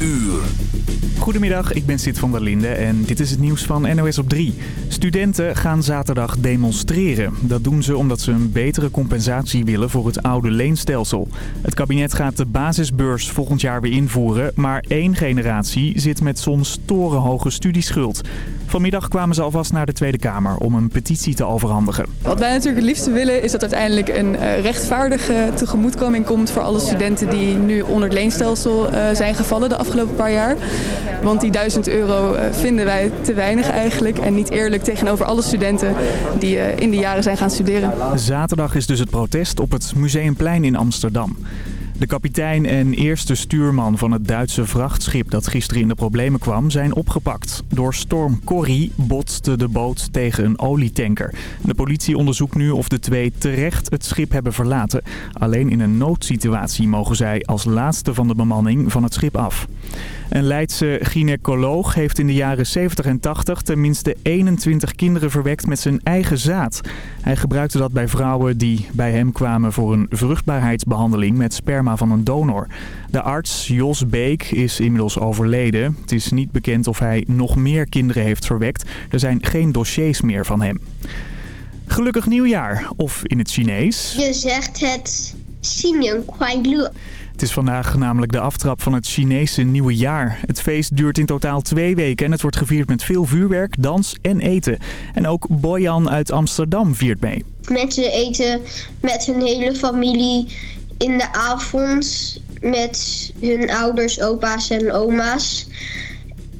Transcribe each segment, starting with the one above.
uur. Goedemiddag, ik ben Sid van der Linde en dit is het nieuws van NOS op 3. Studenten gaan zaterdag demonstreren. Dat doen ze omdat ze een betere compensatie willen voor het oude leenstelsel. Het kabinet gaat de basisbeurs volgend jaar weer invoeren, maar één generatie zit met soms torenhoge studieschuld. Vanmiddag kwamen ze alvast naar de Tweede Kamer om een petitie te overhandigen. Wat wij natuurlijk het liefste willen is dat uiteindelijk een uh, rechtvaardige tegemoetkoming komt voor alle studenten die nu onder het leenstelsel uh, zijn gevallen de afgelopen paar jaar. Want die 1000 euro uh, vinden wij te weinig eigenlijk en niet eerlijk tegenover alle studenten die in de jaren zijn gaan studeren. Zaterdag is dus het protest op het Museumplein in Amsterdam. De kapitein en eerste stuurman van het Duitse vrachtschip dat gisteren in de problemen kwam zijn opgepakt. Door storm Corrie botste de boot tegen een olietanker. De politie onderzoekt nu of de twee terecht het schip hebben verlaten. Alleen in een noodsituatie mogen zij als laatste van de bemanning van het schip af. Een Leidse gynaecoloog heeft in de jaren 70 en 80 tenminste 21 kinderen verwekt met zijn eigen zaad. Hij gebruikte dat bij vrouwen die bij hem kwamen voor een vruchtbaarheidsbehandeling met sperma van een donor. De arts Jos Beek is inmiddels overleden. Het is niet bekend of hij nog meer kinderen heeft verwekt. Er zijn geen dossiers meer van hem. Gelukkig nieuwjaar, of in het Chinees. Je zegt het Xinjiang Kuai het is vandaag namelijk de aftrap van het Chinese nieuwe jaar. Het feest duurt in totaal twee weken en het wordt gevierd met veel vuurwerk, dans en eten. En ook Boyan uit Amsterdam viert mee. Mensen eten met hun hele familie in de avond met hun ouders, opa's en oma's.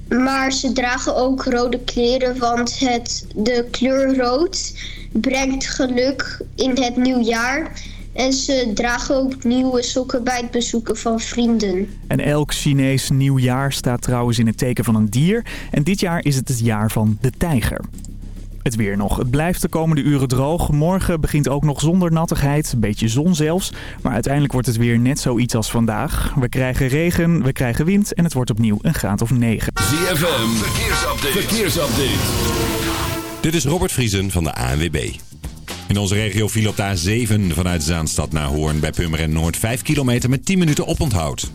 Maar ze dragen ook rode kleren, want het, de kleur rood brengt geluk in het nieuwjaar. En ze dragen ook nieuwe sokken bij het bezoeken van vrienden. En elk Chinees nieuwjaar staat trouwens in het teken van een dier. En dit jaar is het het jaar van de tijger. Het weer nog. Het blijft de komende uren droog. Morgen begint ook nog zonder nattigheid. Een beetje zon zelfs. Maar uiteindelijk wordt het weer net zoiets als vandaag. We krijgen regen, we krijgen wind en het wordt opnieuw een graad of 9. ZFM, verkeersupdate. verkeersupdate. Dit is Robert Vriesen van de ANWB. In onze regio viel op de A7 vanuit Zaanstad naar Hoorn bij Purmerend Noord 5 kilometer met 10 minuten oponthoud.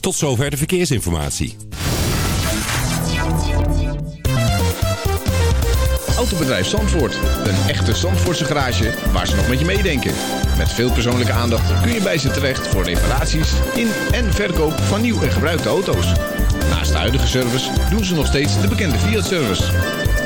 Tot zover de verkeersinformatie. Autobedrijf Zandvoort. Een echte Zandvoortse garage waar ze nog met je meedenken. Met veel persoonlijke aandacht kun je bij ze terecht voor reparaties in en verkoop van nieuw en gebruikte auto's. Naast de huidige service doen ze nog steeds de bekende Fiat-service.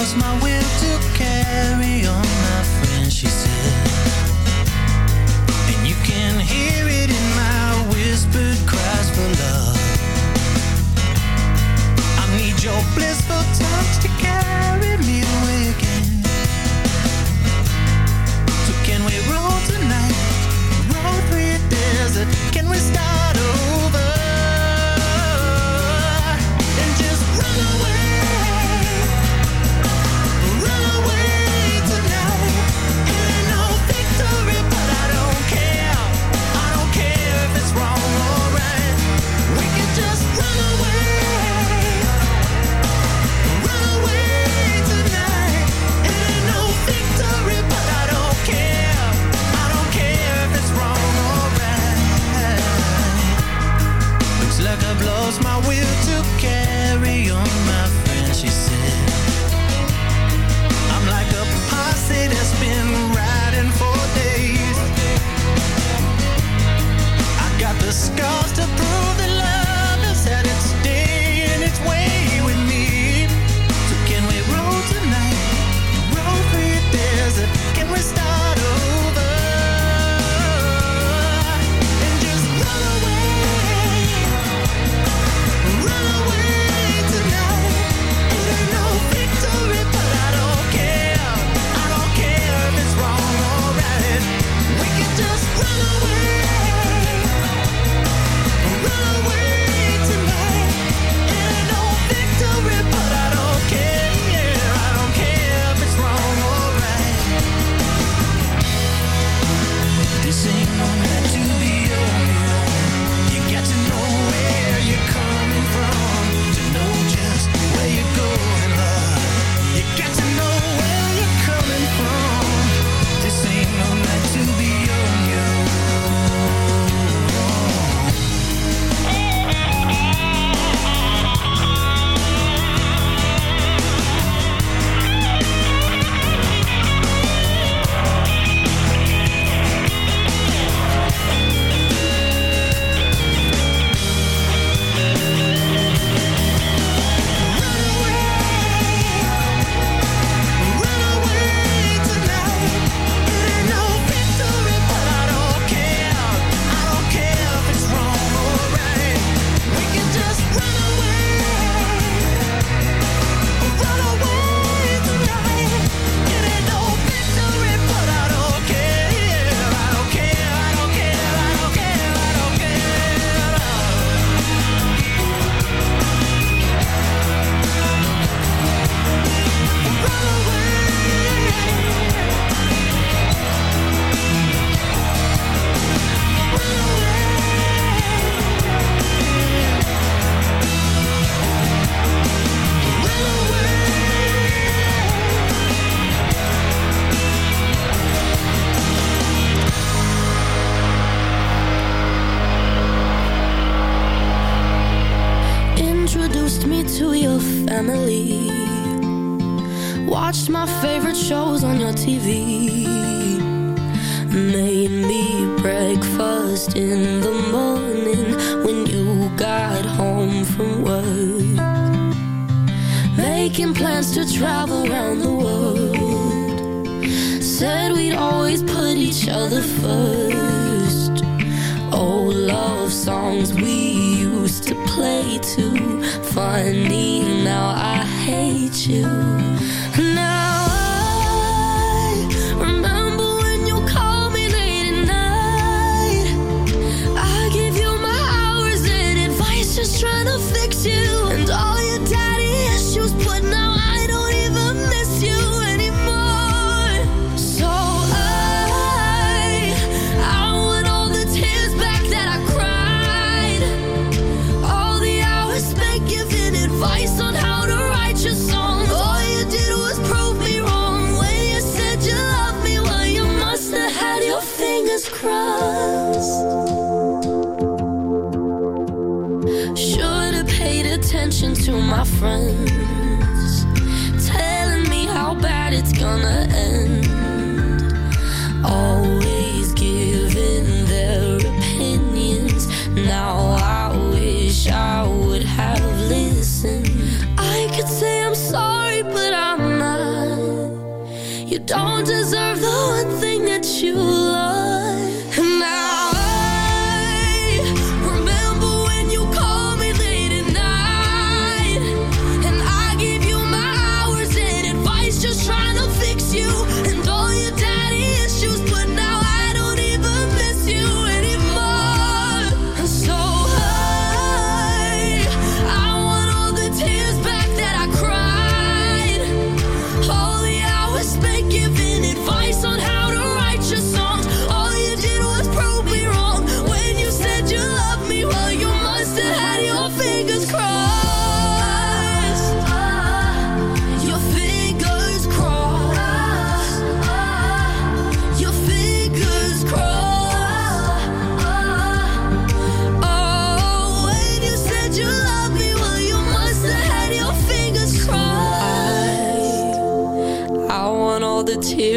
Lost my will to carry on, my friend, she said. And you can hear it in my whispered cries for love. I need your blissful touch to carry me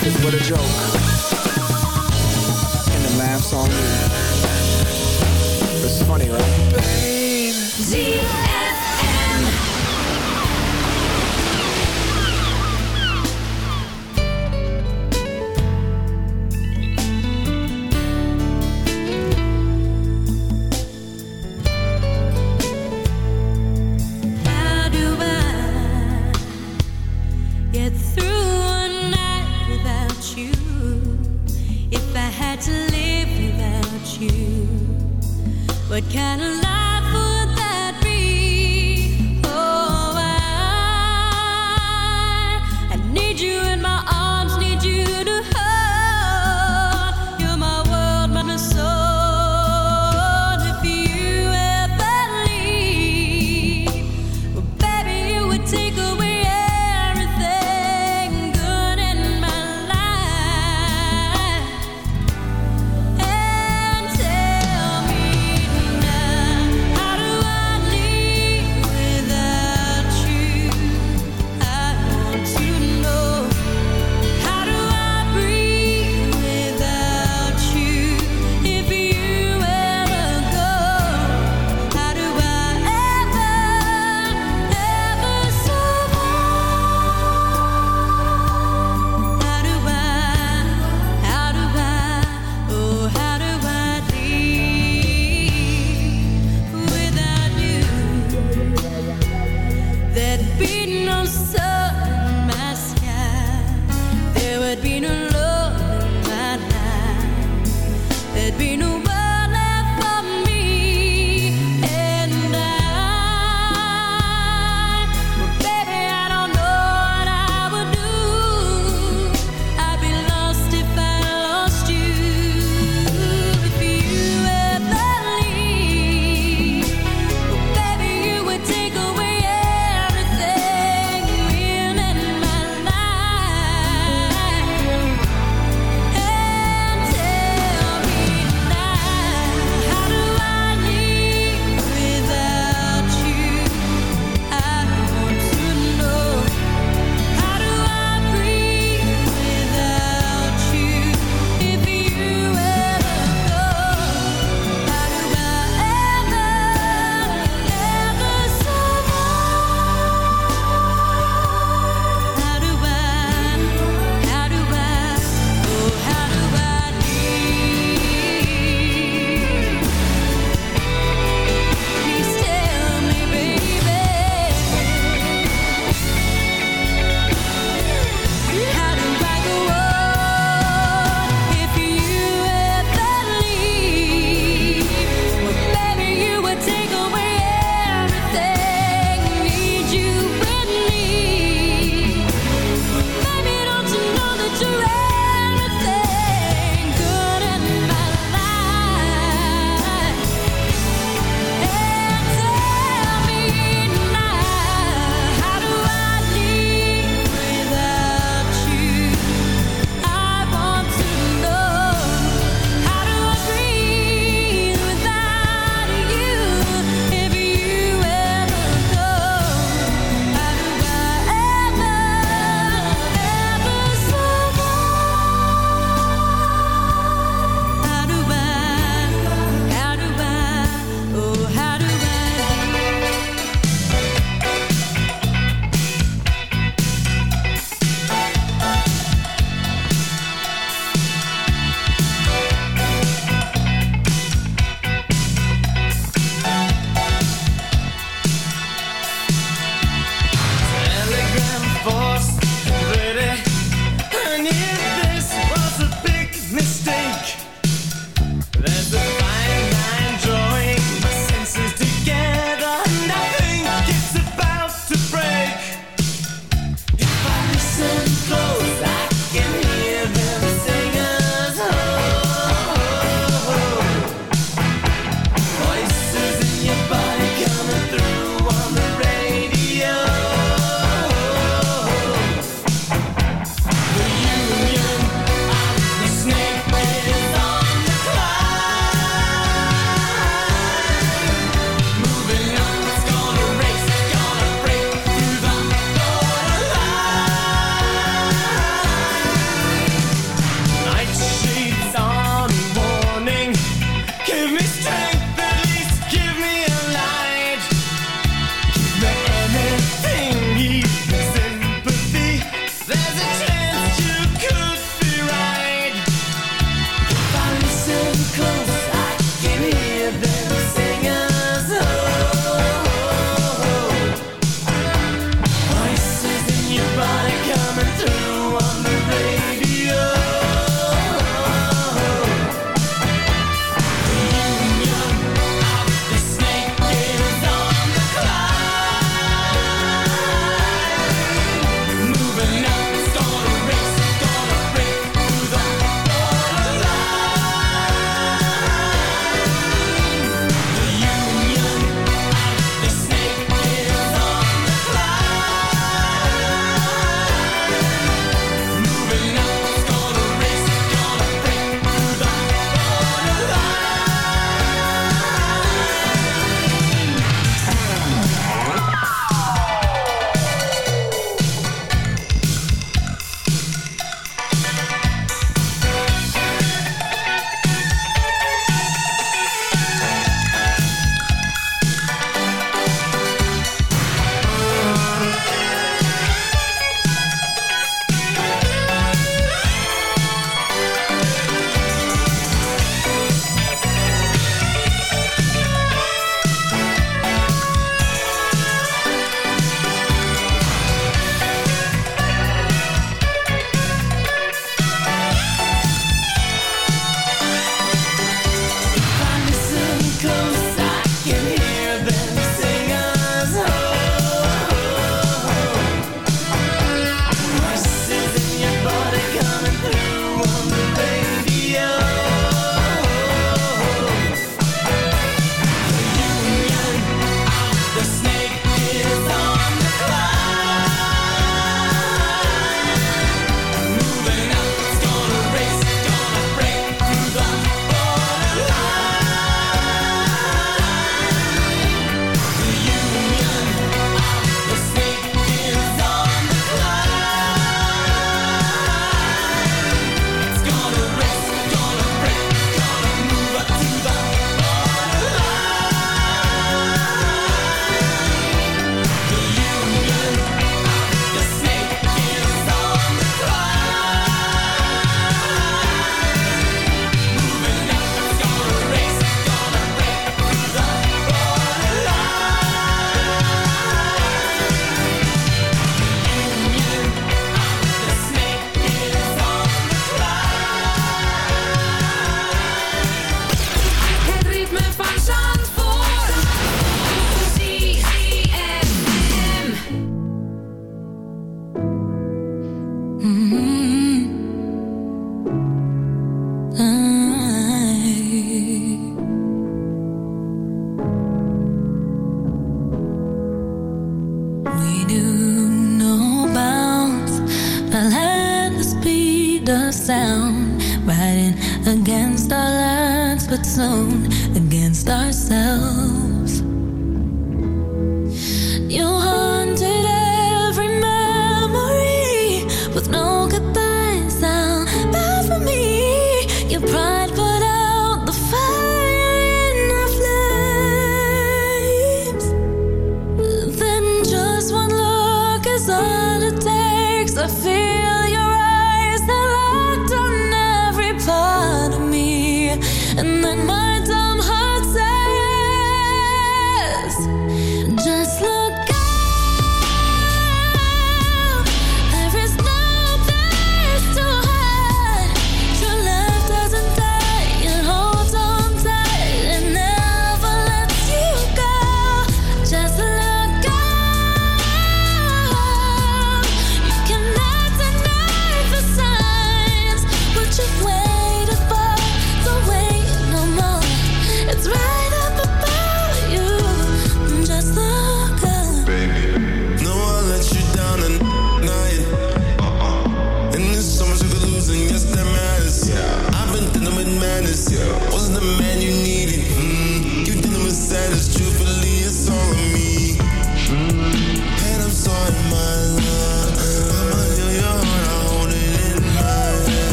life is but a joke, and the laughs on me. It's funny, right? Babe.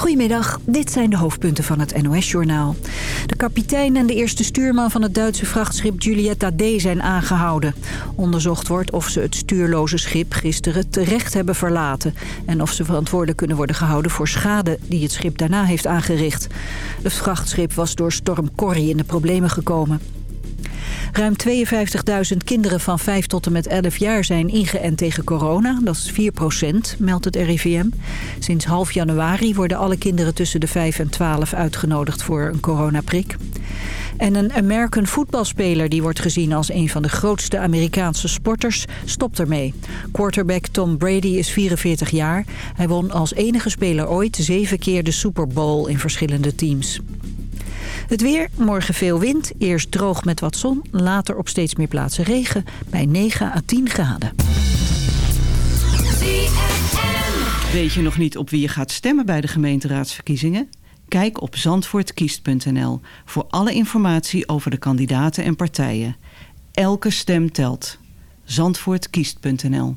Goedemiddag, dit zijn de hoofdpunten van het NOS-journaal. De kapitein en de eerste stuurman van het Duitse vrachtschip Julietta D. zijn aangehouden. Onderzocht wordt of ze het stuurloze schip gisteren terecht hebben verlaten... en of ze verantwoordelijk kunnen worden gehouden voor schade die het schip daarna heeft aangericht. Het vrachtschip was door storm Corrie in de problemen gekomen. Ruim 52.000 kinderen van 5 tot en met 11 jaar zijn ingeënt tegen corona. Dat is 4% meldt het RIVM. Sinds half januari worden alle kinderen tussen de 5 en 12 uitgenodigd voor een coronaprik. En een American voetbalspeler die wordt gezien als een van de grootste Amerikaanse sporters stopt ermee. Quarterback Tom Brady is 44 jaar. Hij won als enige speler ooit zeven keer de Super Bowl in verschillende teams. Het weer, morgen veel wind, eerst droog met wat zon, later op steeds meer plaatsen regen bij 9 à 10 graden. Weet je nog niet op wie je gaat stemmen bij de gemeenteraadsverkiezingen? Kijk op zandvoortkiest.nl voor alle informatie over de kandidaten en partijen. Elke stem telt. Zandvoortkiest.nl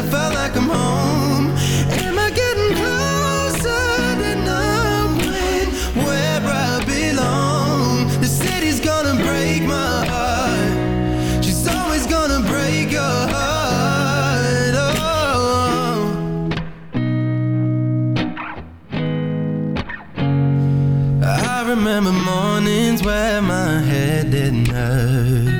I felt like I'm home. Am I getting closer to knowing where I belong? The city's gonna break my heart. She's always gonna break your heart. Oh. I remember mornings where my head didn't hurt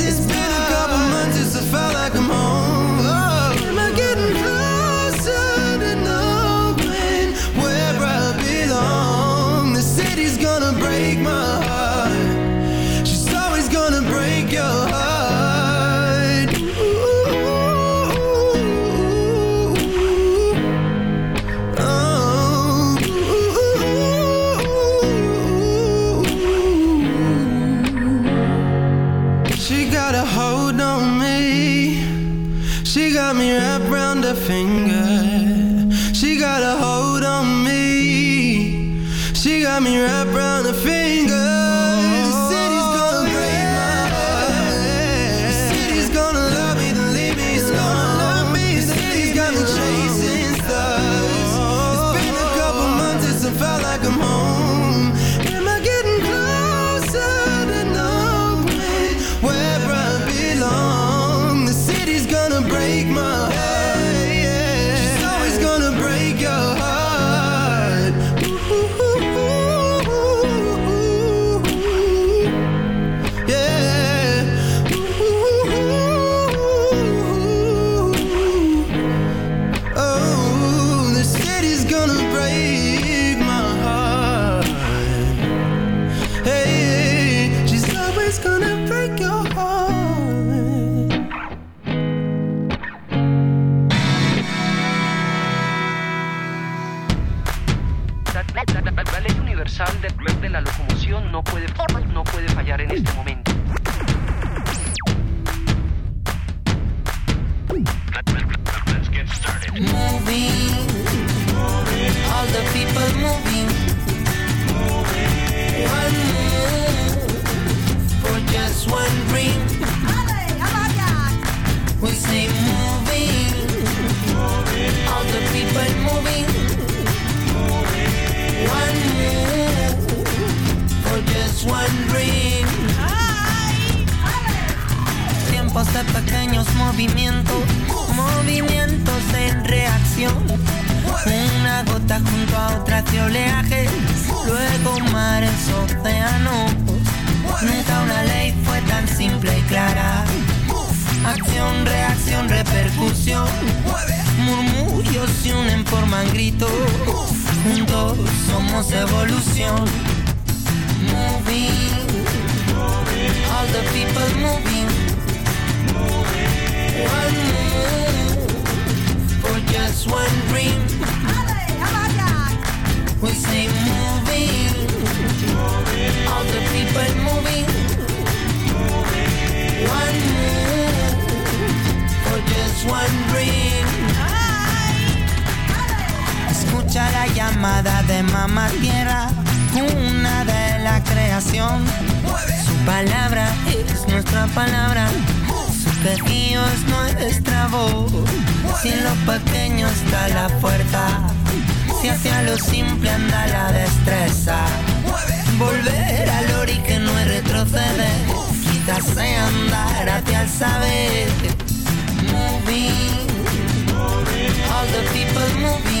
take my llamada de mamá tierra, una de la creación. Su palabra es nuestra palabra, su quejío es nuestra voz. Si en lo pequeño está la fuerza, si hacia lo simple anda la destreza. Volver al ori que no es retroceder, quizás andar hacia el saber. Moving, all the people moving.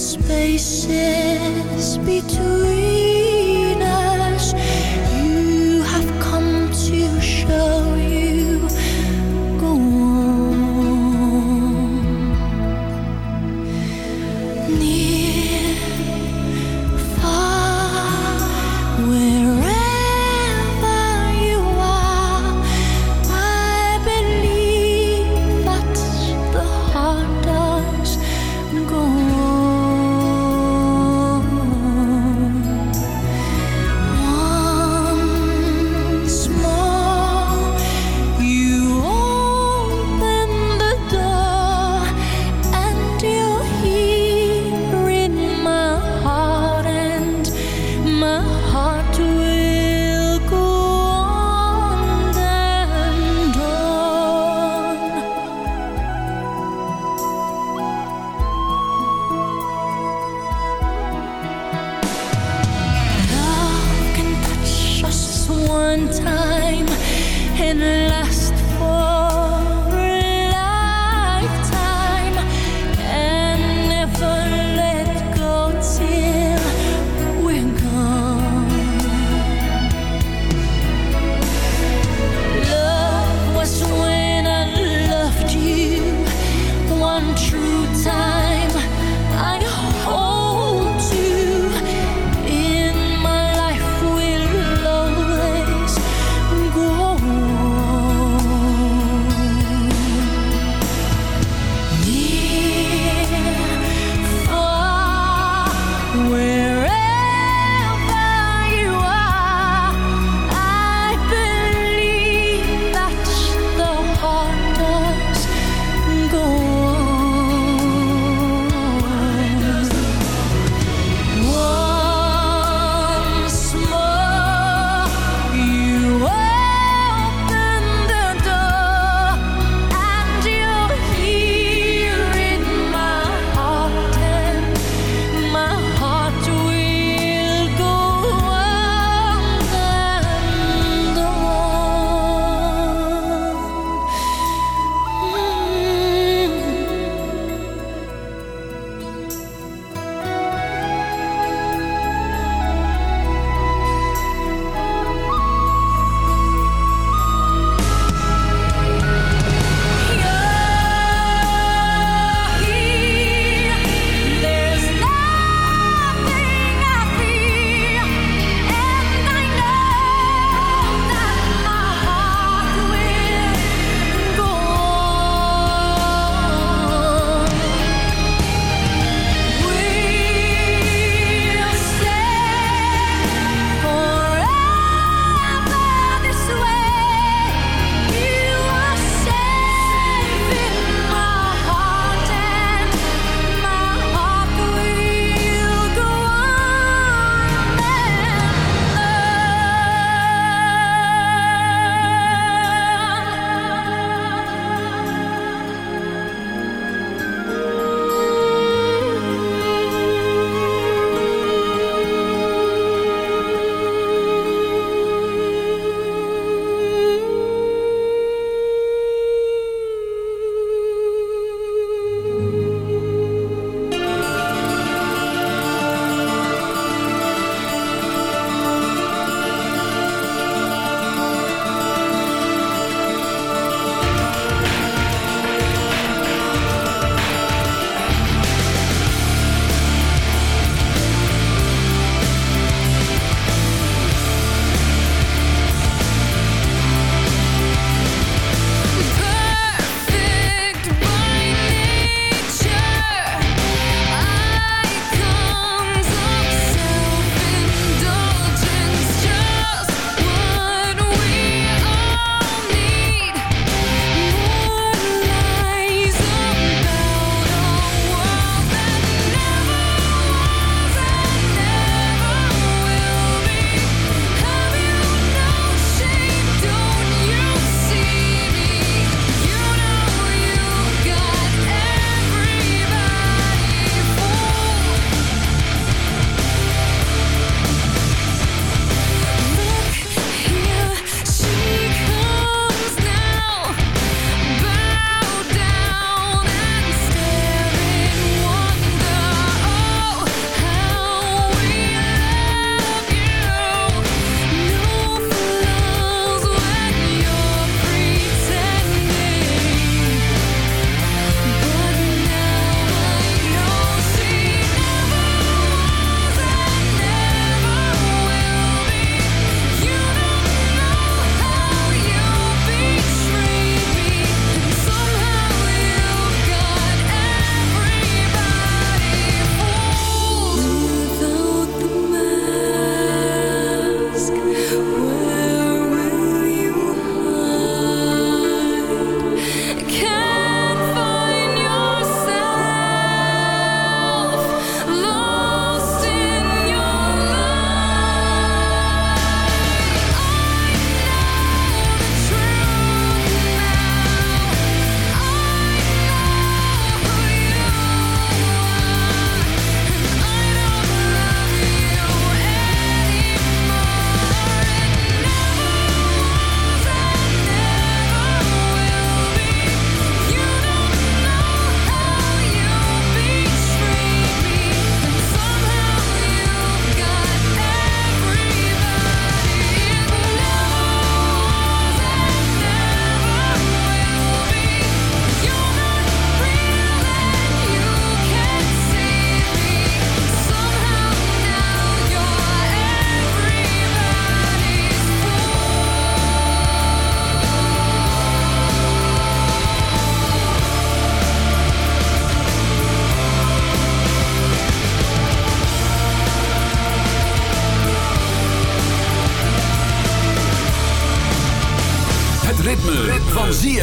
spaces between.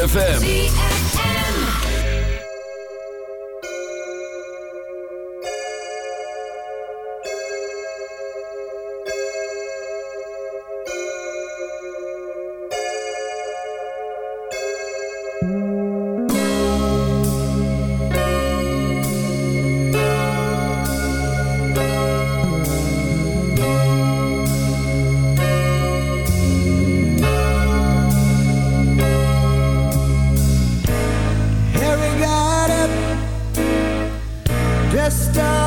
ZFM. Stop.